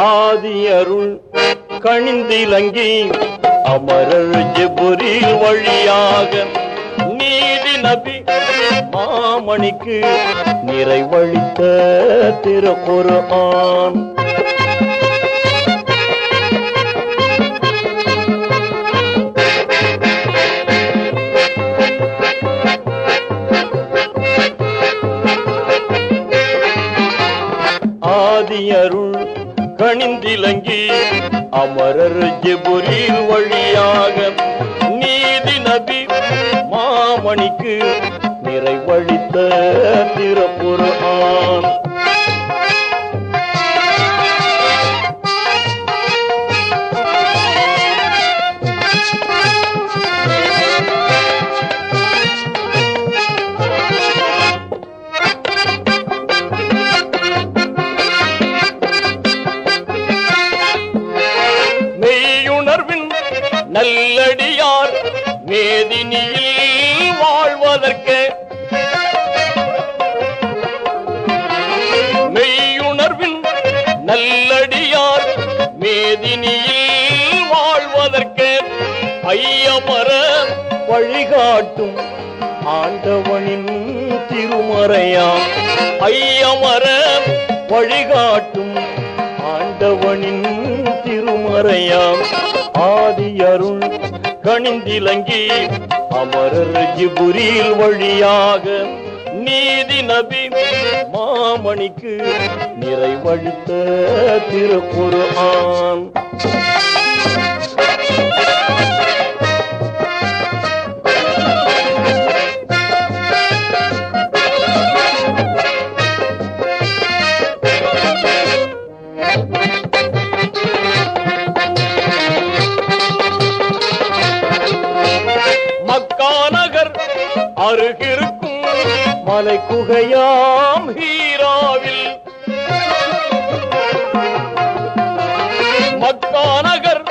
ஆதியருள் கணிந்திலங்கி அமரர் ஜெபுரி வழியாக நீதி நபி மாமணிக்கு நிறைவழித்த திருக்குரு ஆண் ஆதியருள் கணிந்திலங்கி அமரர் ஜெபுரில் வழியாக நீதி நபி மாமணிக்கு நிறைவழித்த திருப்புறான் மேதினியில் வாழ்வதற்கு மெய்யுணர்வின் நல்லடியார் மேதினியில் வாழ்வதற்கு ஐயமர வழிகாட்டும் ஆண்டவனின் திருமறையாம் ஐயமர வழிகாட்டும் ஆண்டவனின் திருமறையாம் ஆதி அருள் கணிந்திலங்கி அமரர் ஜிபுரில் வழியாக நீதி நபி மாமணிக்கு நிறைவழித்த திருக்குரு ஆண் அருகிருக்கும் மலை குகையாம் ஹீராவில். மக்கா நகர்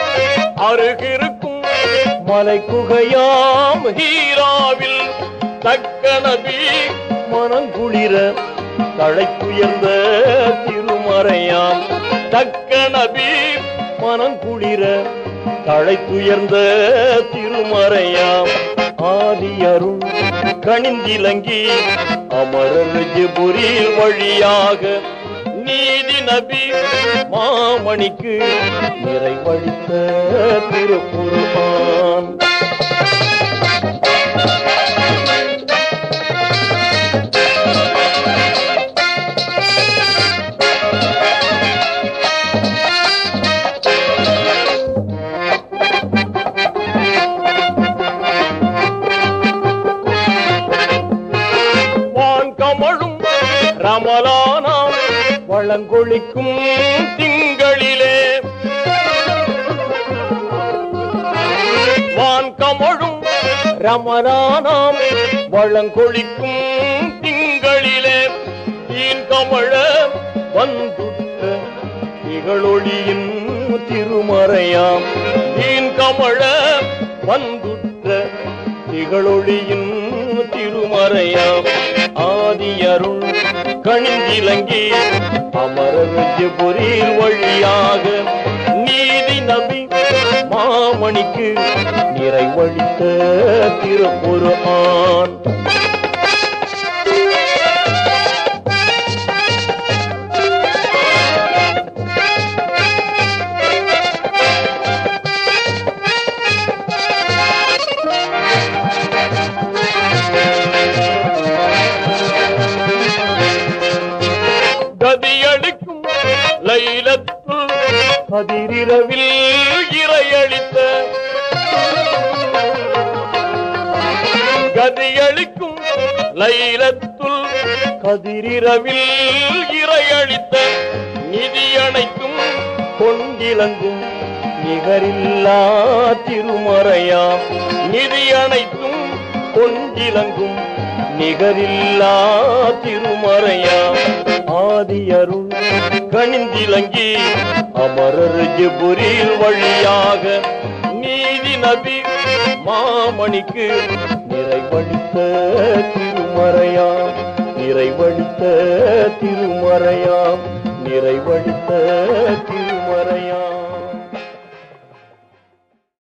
அருகிருக்கும் மலை குகையாம் ஹீராவில். தக்க நபி மனங்குளிர தழைத்துயர்ந்த திருமறையாம். தக்க நபி மனங்குளிர தழைத்துயர்ந்த திருமறையாம். ஆதியருள் கணிந்திலங்கி அமரர் வழியாக நீதி நபி மாமணிக்கு நிறைவழித்த திருப்புருமான் வான் ரமலானாம் வளங்கொழிக்கும் திங்களிலே. வான் கமழும் ரமலானாம் வளங்கொழிக்கும் திங்களிலே. தீன் கமழ வந்துட்ட திகழொளியின் திருமறையாம். தீன் கமழ வந்துட்ட திகழொளியின் திருமறையாம். ஆதியருள் கணிந்திலங்கி அமர ஜிபுரில் வழியாக நீதி நம்பி மாமணிக்கு நிறைவழித்த திருப்புரு ஆண் இரவில் இறையளித்த கதியளிக்கும் லைலத்துள் கதிரிரவில் இறையளித்த நிதியணைக்கும் கொண்டிலங்கும் நிகரில்லா திருமறையா? நிதியணைக்கும் கொண்டிலங்கும் நிகரில்லா திருமறையாம் ஆதியருள் கணிந்திலங்கி அமரர் ஜிபுரில் வழியாக நீதி நபி மாமணிக்கு நிறைவழித்த திருமறையா? நிறைவழித்த திருமறையா?